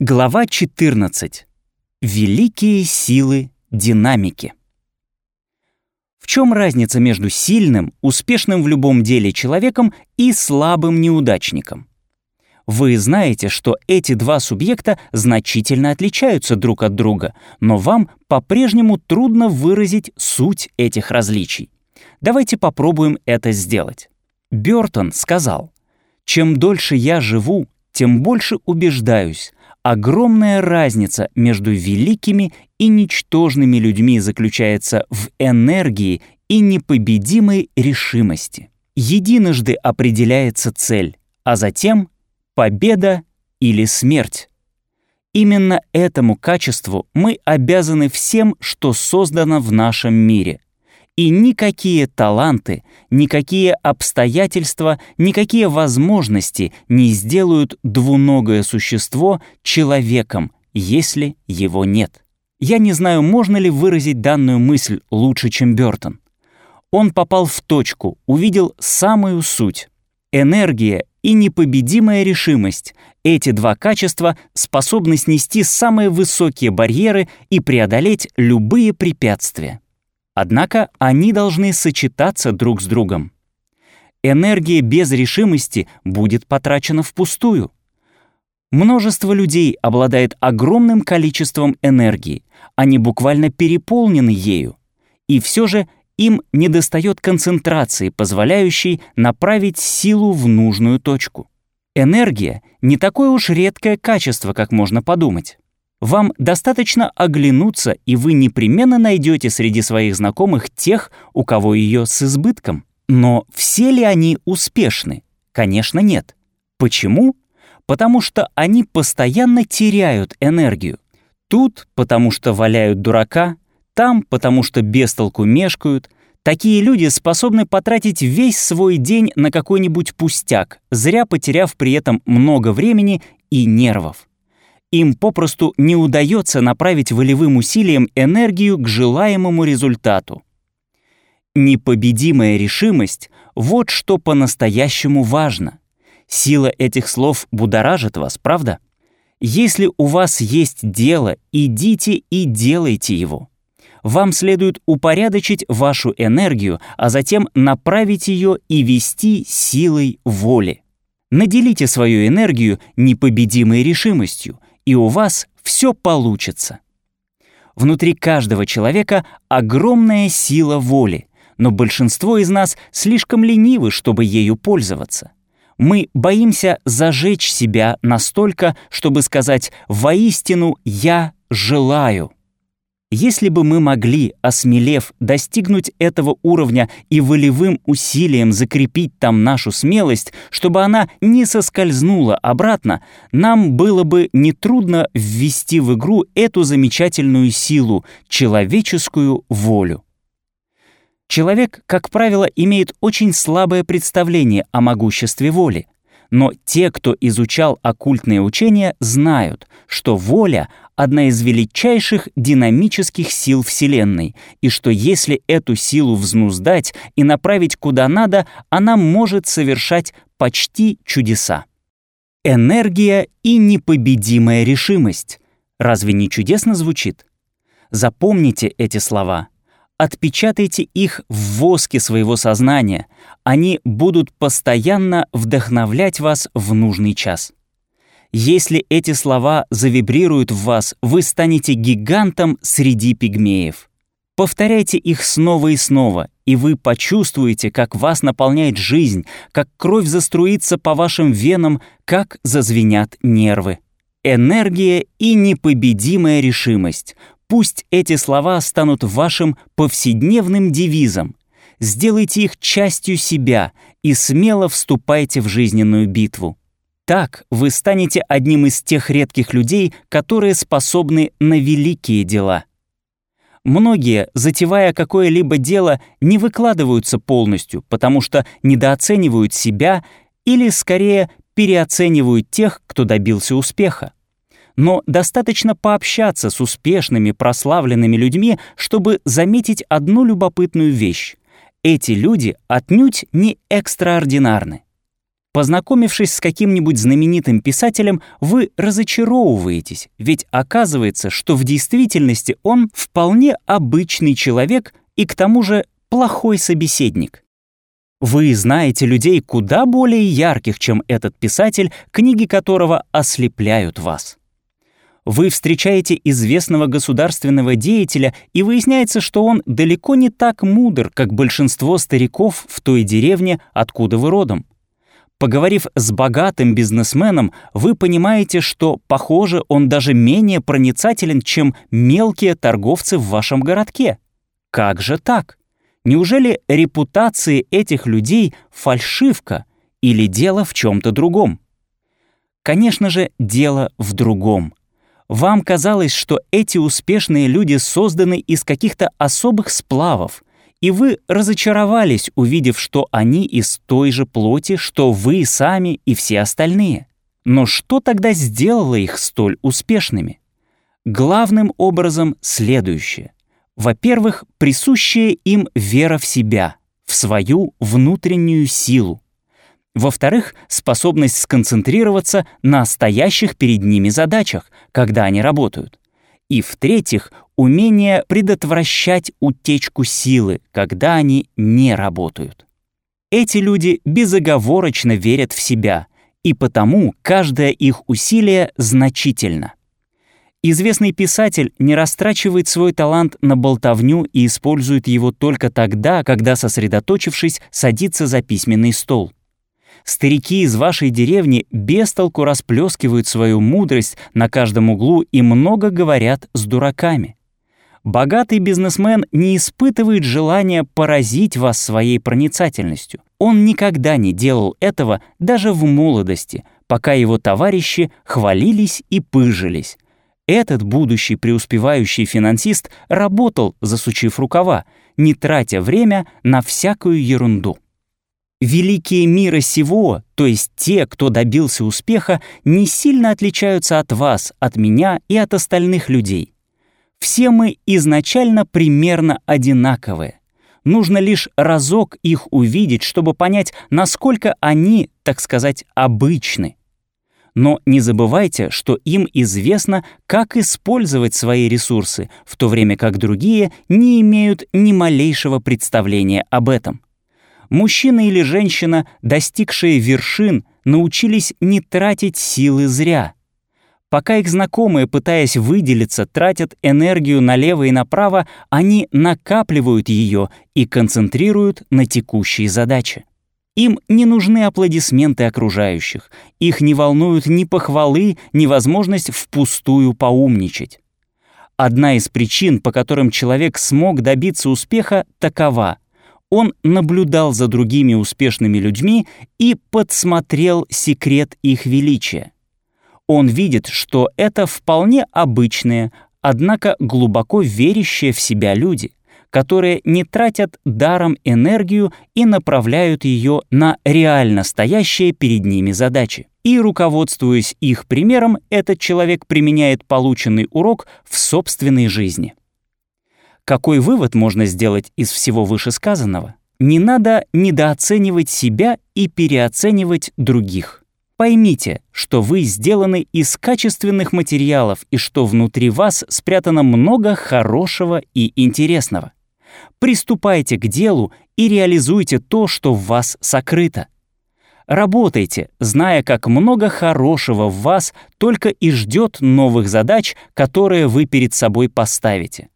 Глава 14. Великие силы динамики. В чем разница между сильным, успешным в любом деле человеком и слабым неудачником? Вы знаете, что эти два субъекта значительно отличаются друг от друга, но вам по-прежнему трудно выразить суть этих различий. Давайте попробуем это сделать. Бёртон сказал, «Чем дольше я живу, тем больше убеждаюсь, Огромная разница между великими и ничтожными людьми заключается в энергии и непобедимой решимости. Единожды определяется цель, а затем победа или смерть. Именно этому качеству мы обязаны всем, что создано в нашем мире — и никакие таланты, никакие обстоятельства, никакие возможности не сделают двуногое существо человеком, если его нет. Я не знаю, можно ли выразить данную мысль лучше, чем Бёртон. Он попал в точку, увидел самую суть. Энергия и непобедимая решимость — эти два качества способны снести самые высокие барьеры и преодолеть любые препятствия. Однако они должны сочетаться друг с другом. Энергия без решимости будет потрачена впустую. Множество людей обладает огромным количеством энергии, они буквально переполнены ею. И все же им недостает концентрации, позволяющей направить силу в нужную точку. Энергия — не такое уж редкое качество, как можно подумать. Вам достаточно оглянуться, и вы непременно найдете среди своих знакомых тех, у кого ее с избытком. Но все ли они успешны? Конечно, нет. Почему? Потому что они постоянно теряют энергию. Тут потому что валяют дурака, там потому что бестолку мешкают. Такие люди способны потратить весь свой день на какой-нибудь пустяк, зря потеряв при этом много времени и нервов. Им попросту не удается направить волевым усилием энергию к желаемому результату. Непобедимая решимость — вот что по-настоящему важно. Сила этих слов будоражит вас, правда? Если у вас есть дело, идите и делайте его. Вам следует упорядочить вашу энергию, а затем направить ее и вести силой воли. Наделите свою энергию непобедимой решимостью, и у вас все получится. Внутри каждого человека огромная сила воли, но большинство из нас слишком ленивы, чтобы ею пользоваться. Мы боимся зажечь себя настолько, чтобы сказать «воистину я желаю». Если бы мы могли, осмелев, достигнуть этого уровня и волевым усилием закрепить там нашу смелость, чтобы она не соскользнула обратно, нам было бы нетрудно ввести в игру эту замечательную силу, человеческую волю. Человек, как правило, имеет очень слабое представление о могуществе воли. Но те, кто изучал оккультные учения, знают, что воля — одна из величайших динамических сил Вселенной, и что если эту силу взнуздать и направить куда надо, она может совершать почти чудеса. Энергия и непобедимая решимость. Разве не чудесно звучит? Запомните эти слова — Отпечатайте их в воске своего сознания. Они будут постоянно вдохновлять вас в нужный час. Если эти слова завибрируют в вас, вы станете гигантом среди пигмеев. Повторяйте их снова и снова, и вы почувствуете, как вас наполняет жизнь, как кровь заструится по вашим венам, как зазвенят нервы. Энергия и непобедимая решимость Пусть эти слова станут вашим повседневным девизом. Сделайте их частью себя и смело вступайте в жизненную битву. Так вы станете одним из тех редких людей, которые способны на великие дела. Многие, затевая какое-либо дело, не выкладываются полностью, потому что недооценивают себя или, скорее, переоценивают тех, кто добился успеха но достаточно пообщаться с успешными, прославленными людьми, чтобы заметить одну любопытную вещь. Эти люди отнюдь не экстраординарны. Познакомившись с каким-нибудь знаменитым писателем, вы разочаровываетесь, ведь оказывается, что в действительности он вполне обычный человек и к тому же плохой собеседник. Вы знаете людей куда более ярких, чем этот писатель, книги которого ослепляют вас. Вы встречаете известного государственного деятеля, и выясняется, что он далеко не так мудр, как большинство стариков в той деревне, откуда вы родом. Поговорив с богатым бизнесменом, вы понимаете, что, похоже, он даже менее проницателен, чем мелкие торговцы в вашем городке. Как же так? Неужели репутации этих людей фальшивка или дело в чем-то другом? Конечно же, дело в другом. Вам казалось, что эти успешные люди созданы из каких-то особых сплавов, и вы разочаровались, увидев, что они из той же плоти, что вы сами и все остальные. Но что тогда сделало их столь успешными? Главным образом следующее. Во-первых, присущая им вера в себя, в свою внутреннюю силу. Во-вторых, способность сконцентрироваться на стоящих перед ними задачах, когда они работают. И в-третьих, умение предотвращать утечку силы, когда они не работают. Эти люди безоговорочно верят в себя, и потому каждое их усилие значительно. Известный писатель не растрачивает свой талант на болтовню и использует его только тогда, когда, сосредоточившись, садится за письменный стол. Старики из вашей деревни бестолку расплескивают свою мудрость на каждом углу и много говорят с дураками. Богатый бизнесмен не испытывает желания поразить вас своей проницательностью. Он никогда не делал этого даже в молодости, пока его товарищи хвалились и пыжились. Этот будущий преуспевающий финансист работал, засучив рукава, не тратя время на всякую ерунду. Великие мира сего, то есть те, кто добился успеха, не сильно отличаются от вас, от меня и от остальных людей. Все мы изначально примерно одинаковые. Нужно лишь разок их увидеть, чтобы понять, насколько они, так сказать, обычны. Но не забывайте, что им известно, как использовать свои ресурсы, в то время как другие не имеют ни малейшего представления об этом мужчина или женщина, достигшие вершин, научились не тратить силы зря. Пока их знакомые, пытаясь выделиться, тратят энергию налево и направо, они накапливают ее и концентрируют на текущие задачи. Им не нужны аплодисменты окружающих, их не волнуют ни похвалы, ни возможность впустую поумничать. Одна из причин, по которым человек смог добиться успеха, такова — он наблюдал за другими успешными людьми и подсмотрел секрет их величия. Он видит, что это вполне обычные, однако глубоко верящие в себя люди, которые не тратят даром энергию и направляют ее на реально стоящие перед ними задачи. И, руководствуясь их примером, этот человек применяет полученный урок в собственной жизни. Какой вывод можно сделать из всего вышесказанного? Не надо недооценивать себя и переоценивать других. Поймите, что вы сделаны из качественных материалов и что внутри вас спрятано много хорошего и интересного. Приступайте к делу и реализуйте то, что в вас сокрыто. Работайте, зная, как много хорошего в вас только и ждет новых задач, которые вы перед собой поставите.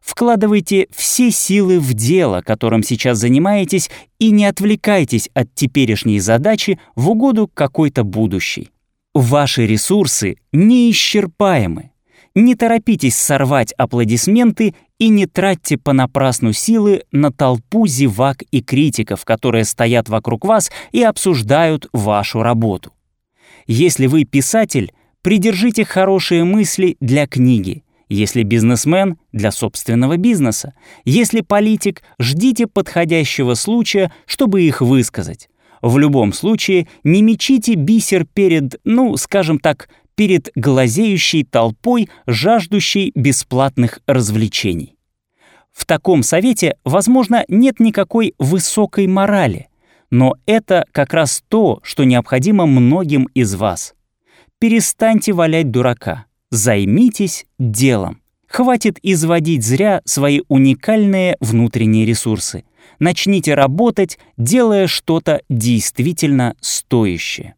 Вкладывайте все силы в дело, которым сейчас занимаетесь, и не отвлекайтесь от теперешней задачи в угоду какой-то будущей. Ваши ресурсы неисчерпаемы. Не торопитесь сорвать аплодисменты и не тратьте понапрасну силы на толпу зевак и критиков, которые стоят вокруг вас и обсуждают вашу работу. Если вы писатель, придержите хорошие мысли для книги – если бизнесмен — для собственного бизнеса. Если политик — ждите подходящего случая, чтобы их высказать. В любом случае, не мечите бисер перед, ну, скажем так, перед глазеющей толпой, жаждущей бесплатных развлечений. В таком совете, возможно, нет никакой высокой морали, Но это как раз то, что необходимо многим из вас. Перестаньте валять дурака. Займитесь делом. Хватит изводить зря свои уникальные внутренние ресурсы. Начните работать, делая что-то действительно стоящее.